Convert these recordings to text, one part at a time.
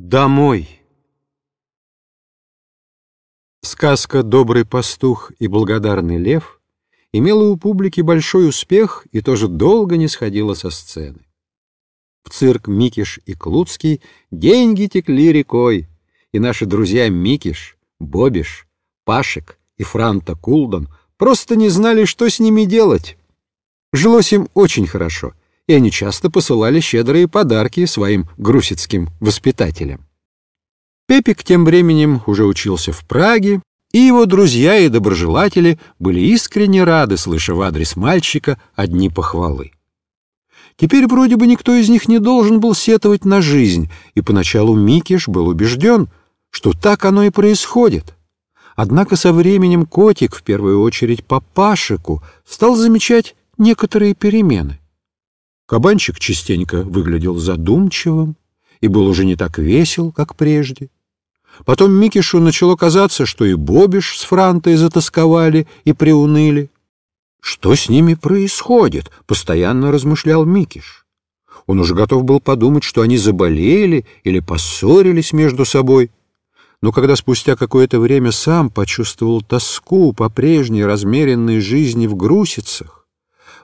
Домой. Сказка «Добрый пастух и благодарный лев» имела у публики большой успех и тоже долго не сходила со сцены. В цирк Микиш и Клуцкий деньги текли рекой, и наши друзья Микиш, Бобиш, Пашек и Франта Кулдон просто не знали, что с ними делать. Жилось им очень хорошо — и они часто посылали щедрые подарки своим грусицким воспитателям. Пепик тем временем уже учился в Праге, и его друзья и доброжелатели были искренне рады, слыша в адрес мальчика одни похвалы. Теперь вроде бы никто из них не должен был сетовать на жизнь, и поначалу Микиш был убежден, что так оно и происходит. Однако со временем котик, в первую очередь по Пашику, стал замечать некоторые перемены. Кабанчик частенько выглядел задумчивым и был уже не так весел, как прежде. Потом Микишу начало казаться, что и Бобиш с Франтой затасковали и приуныли. «Что с ними происходит?» — постоянно размышлял Микиш. Он уже готов был подумать, что они заболели или поссорились между собой. Но когда спустя какое-то время сам почувствовал тоску по прежней размеренной жизни в Грусицах,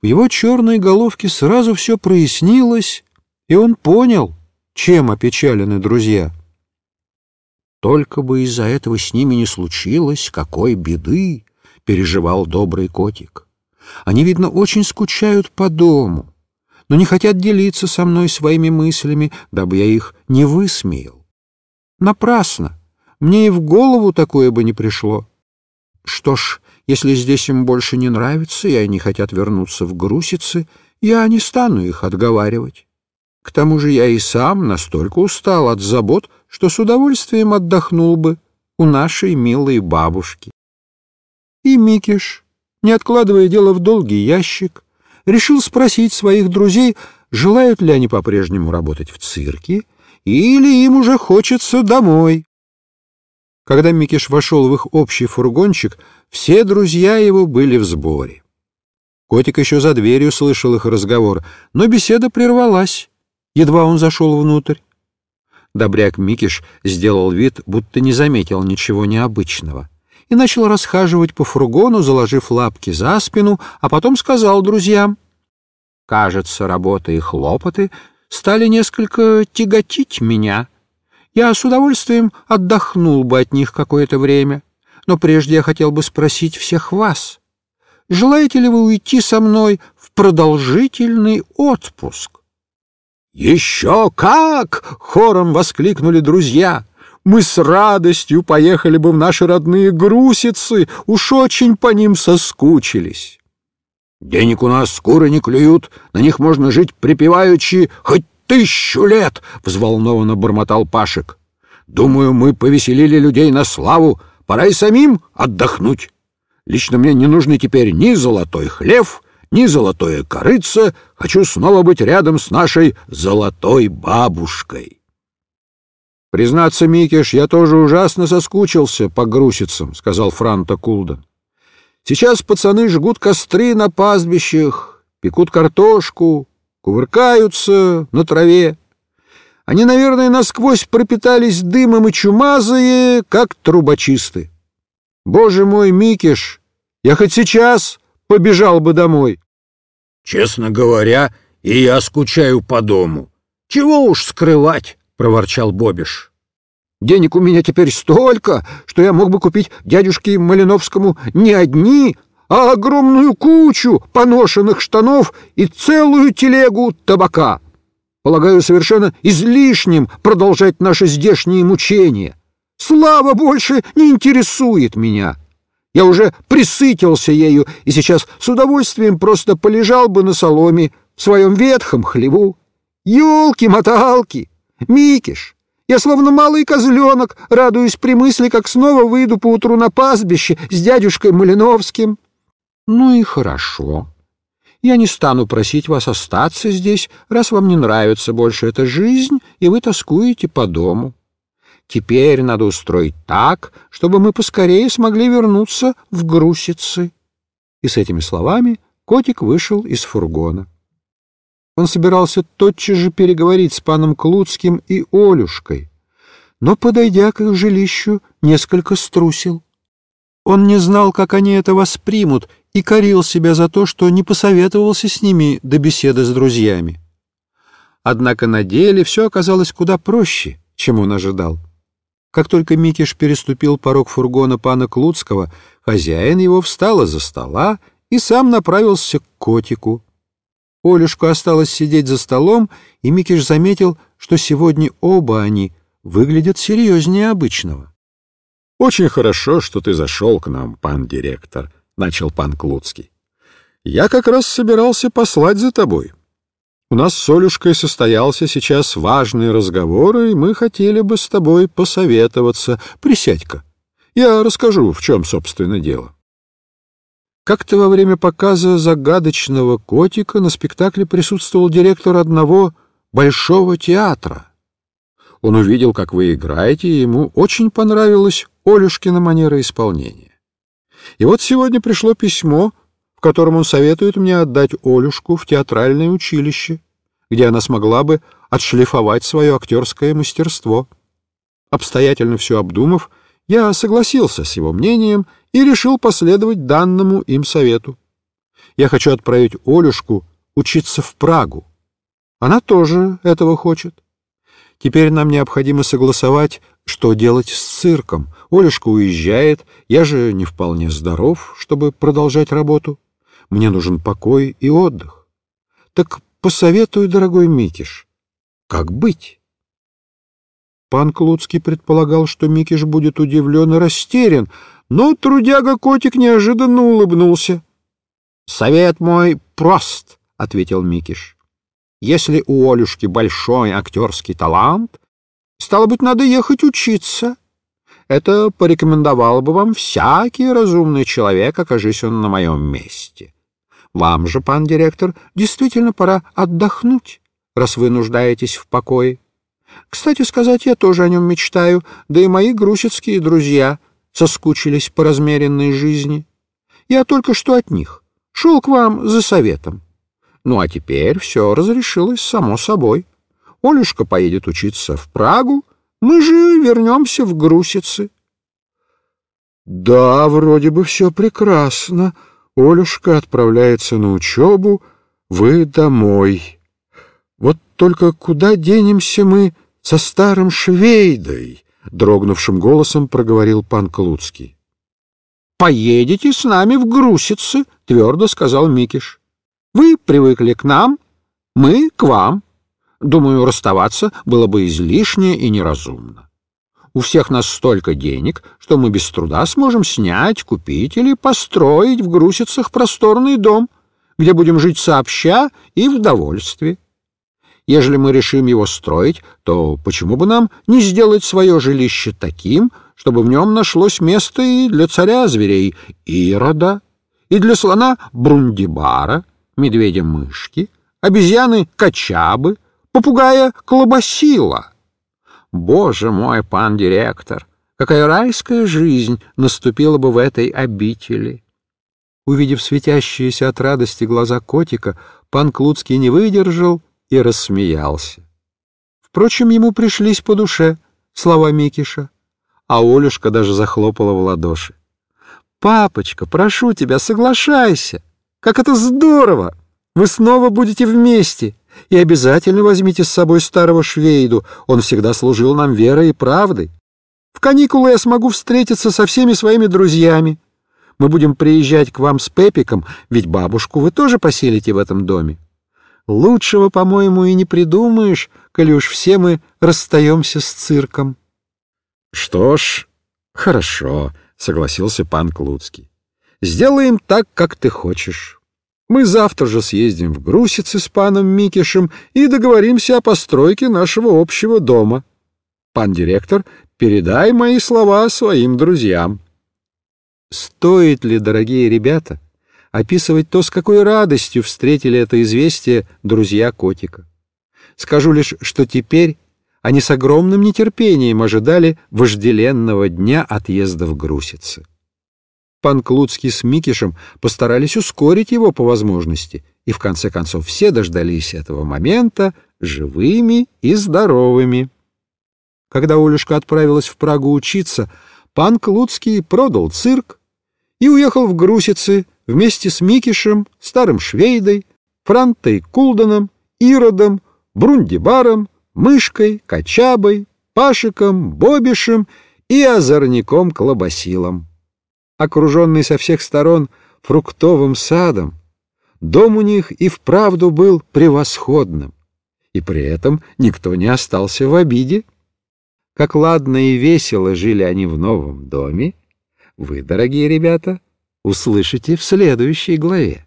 в его черной головке сразу все прояснилось, и он понял, чем опечалены друзья. «Только бы из-за этого с ними не случилось, какой беды!» — переживал добрый котик. «Они, видно, очень скучают по дому, но не хотят делиться со мной своими мыслями, дабы я их не высмеял. Напрасно! Мне и в голову такое бы не пришло. Что ж, если здесь им больше не нравится, и они хотят вернуться в Грусицы, я не стану их отговаривать. К тому же я и сам настолько устал от забот, что с удовольствием отдохнул бы у нашей милой бабушки. И Микиш, не откладывая дело в долгий ящик, решил спросить своих друзей, желают ли они по-прежнему работать в цирке, или им уже хочется домой. Когда Микиш вошел в их общий фургончик, все друзья его были в сборе. Котик еще за дверью слышал их разговор, но беседа прервалась. Едва он зашел внутрь. Добряк Микиш сделал вид, будто не заметил ничего необычного, и начал расхаживать по фургону, заложив лапки за спину, а потом сказал друзьям, «Кажется, работа и хлопоты стали несколько тяготить меня». Я с удовольствием отдохнул бы от них какое-то время, но прежде я хотел бы спросить всех вас, желаете ли вы уйти со мной в продолжительный отпуск? «Еще как!» — хором воскликнули друзья. «Мы с радостью поехали бы в наши родные грусицы, уж очень по ним соскучились». «Денег у нас скоро не клюют, на них можно жить припеваючи хоть тысячу лет!» — взволнованно бормотал Пашек. «Думаю, мы повеселили людей на славу. Пора и самим отдохнуть. Лично мне не нужны теперь ни золотой хлев, ни золотое корыце. Хочу снова быть рядом с нашей золотой бабушкой». «Признаться, Микиш, я тоже ужасно соскучился по грусицам», — сказал Франта Кулден. «Сейчас пацаны жгут костры на пастбищах, пекут картошку, кувыркаются на траве. Они, наверное, насквозь пропитались дымом и чумазые, как трубочисты. Боже мой, Микиш, я хоть сейчас побежал бы домой. Честно говоря, и я скучаю по дому. Чего уж скрывать, проворчал Бобиш. Денег у меня теперь столько, что я мог бы купить дядюшке Малиновскому не одни, а огромную кучу поношенных штанов и целую телегу табака. Полагаю, совершенно излишним продолжать наши здешние мучения. Слава больше не интересует меня. Я уже присытился ею и сейчас с удовольствием просто полежал бы на соломе в своем ветхом хлеву. Ёлки-моталки! Микиш! Я словно малый козленок, радуюсь при мысли, как снова выйду поутру на пастбище с дядюшкой Малиновским. Ну и хорошо. Я не стану просить вас остаться здесь, раз вам не нравится больше эта жизнь, и вы тоскуете по дому. Теперь надо устроить так, чтобы мы поскорее смогли вернуться в Грусицы. И с этими словами котик вышел из фургона. Он собирался тотчас же переговорить с паном Клуцким и Олюшкой, но, подойдя к их жилищу, несколько струсил. Он не знал, как они это воспримут, и корил себя за то, что не посоветовался с ними до беседы с друзьями. Однако на деле все оказалось куда проще, чем он ожидал. Как только Микиш переступил порог фургона пана Клуцкого, хозяин его встал из-за стола и сам направился к котику. Олюшка осталась сидеть за столом, и Микиш заметил, что сегодня оба они выглядят серьезнее обычного. — Очень хорошо, что ты зашел к нам, пан директор, — начал пан Клуцкий. — Я как раз собирался послать за тобой. У нас с Олюшкой состоялся сейчас важный разговор, и мы хотели бы с тобой посоветоваться. Присядь-ка. Я расскажу, в чем, собственно, дело. Как-то во время показа загадочного котика на спектакле присутствовал директор одного большого театра. Он увидел, как вы играете, и ему очень понравилась Олюшкина манера исполнения. И вот сегодня пришло письмо в котором он советует мне отдать Олюшку в театральное училище, где она смогла бы отшлифовать свое актерское мастерство. Обстоятельно все обдумав, я согласился с его мнением и решил последовать данному им совету. Я хочу отправить Олюшку учиться в Прагу. Она тоже этого хочет. Теперь нам необходимо согласовать, что делать с цирком. Олюшка уезжает, я же не вполне здоров, чтобы продолжать работу. Мне нужен покой и отдых. Так посоветуй, дорогой Микиш, как быть? Пан Клуцкий предполагал, что Микиш будет удивлен и растерян, но трудяга-котик неожиданно улыбнулся. — Совет мой прост, — ответил Микиш. — Если у Олюшки большой актерский талант, стало быть, надо ехать учиться. Это порекомендовал бы вам всякий разумный человек, окажись он на моем месте. Вам же, пан директор, действительно пора отдохнуть, раз вы нуждаетесь в покое. Кстати сказать, я тоже о нем мечтаю, да и мои грусицкие друзья соскучились по размеренной жизни. Я только что от них. Шел к вам за советом. Ну, а теперь все разрешилось само собой. Олюшка поедет учиться в Прагу, мы же вернемся в Грусицы. — Да, вроде бы все прекрасно, Олюшка отправляется на учебу, вы домой. Вот только куда денемся мы со старым швейдой? Дрогнувшим голосом проговорил пан Клуцкий. «Поедете с нами в Грусицы», — твердо сказал Микиш. «Вы привыкли к нам, мы к вам. Думаю, расставаться было бы излишне и неразумно. У всех нас столько денег, что мы без труда сможем снять, купить или построить в Грусицах просторный дом, где будем жить сообща и в довольстве. Ежели мы решим его строить, то почему бы нам не сделать свое жилище таким, чтобы в нем нашлось место и для царя зверей Ирода, и для слона Брундибара, медведя-мышки, обезьяны-качабы, попугая Колобасила — Боже мой, пан директор, какая райская жизнь наступила бы в этой обители! Увидев светящиеся от радости глаза котика, пан Клуцкий не выдержал и рассмеялся. Впрочем, ему пришлись по душе слова Микиша, а Олюшка даже захлопала в ладоши. «Папочка, прошу тебя, соглашайся! Как это здорово! Вы снова будете вместе!» И обязательно возьмите с собой старого швейду, он всегда служил нам верой и правдой. В каникулы я смогу встретиться со всеми своими друзьями. Мы будем приезжать к вам с Пепиком, ведь бабушку вы тоже поселите в этом доме. Лучшего, по-моему, и не придумаешь, коли уж все мы расстаемся с цирком. — Что ж, хорошо, — согласился пан Клуцкий. — Сделаем так, как ты хочешь. Мы завтра же съездим в Грусицы с паном Микишем и договоримся о постройке нашего общего дома. Пан директор, передай мои слова своим друзьям. Стоит ли, дорогие ребята, описывать то, с какой радостью встретили это известие друзья котика? Скажу лишь, что теперь они с огромным нетерпением ожидали вожделенного дня отъезда в Грусицы. Пан Клуцкий с Микишем постарались ускорить его по возможности, и в конце концов все дождались этого момента живыми и здоровыми. Когда Олюшка отправилась в Прагу учиться, пан Клуцкий продал цирк и уехал в Грусицы вместе с Микишем, Старым Швейдой, Франтой Кулданом, Иродом, Брундибаром, Мышкой, Качабой, Пашиком, Бобишем и озорником Клобасилом. Окруженный со всех сторон фруктовым садом, дом у них и вправду был превосходным, и при этом никто не остался в обиде. Как ладно и весело жили они в новом доме, вы, дорогие ребята, услышите в следующей главе.